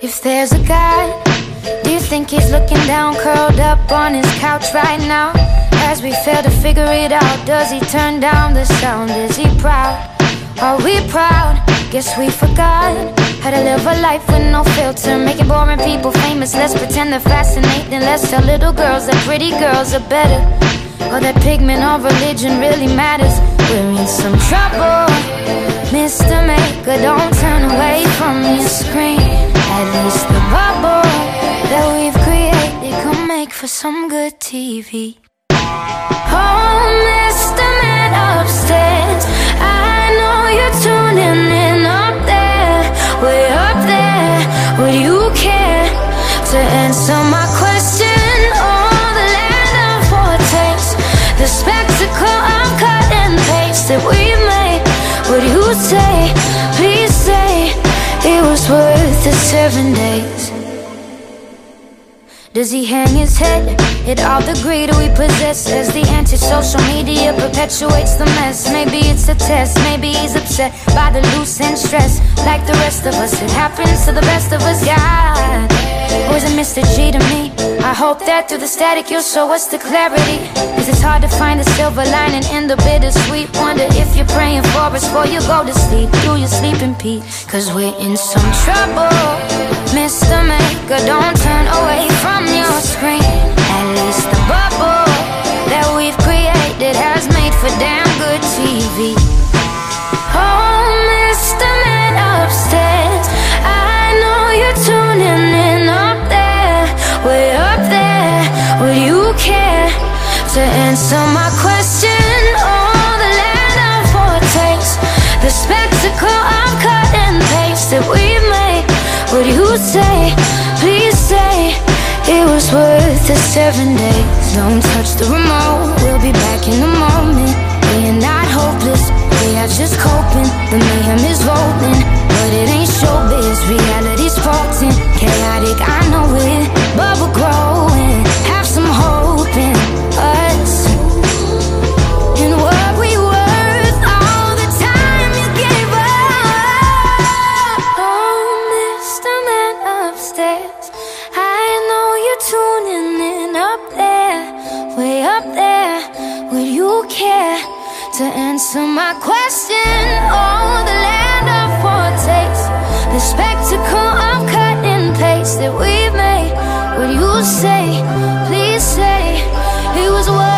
If there's a God, do you think he's looking down, curled up on his couch right now? As we fail to figure it out, does he turn down the sound? Is he proud? Are we proud? Guess we forgot how to live a life with no filter, making boring people famous. Let's pretend they're fascinating. Let's tell little girls that pretty girls are better, or that pigment or religion really matters. We're in some trouble, Mr. Maker. Don't turn away from your screen. At least the bubble that we've created can make for some good TV. Oh, seven days Does he hang his head at all the greed we possess As the anti-social media perpetuates the mess Maybe it's a test, maybe he's upset by the loose and stress Like the rest of us, it happens to the best of us, God is it Mr. G to me? I hope that through the static you'll show us the clarity Cause it's hard to find the silver lining in the bittersweet Wonder if you're praying for us before you go to sleep Do you sleep in peace? Cause we're in some trouble Mr. Maker, don't turn away answer my question? Oh, the land of foretaste The spectacle of cut and paste that we made. Would you say, please say It was worth the seven days. Don't touch the remote We'll be back in the moment. We are not hopeless We are just coping. The mayhem is rolling to answer my question. Oh, the land of poor the spectacle of cut and paste that we've made. Would you say, please say, it was worth?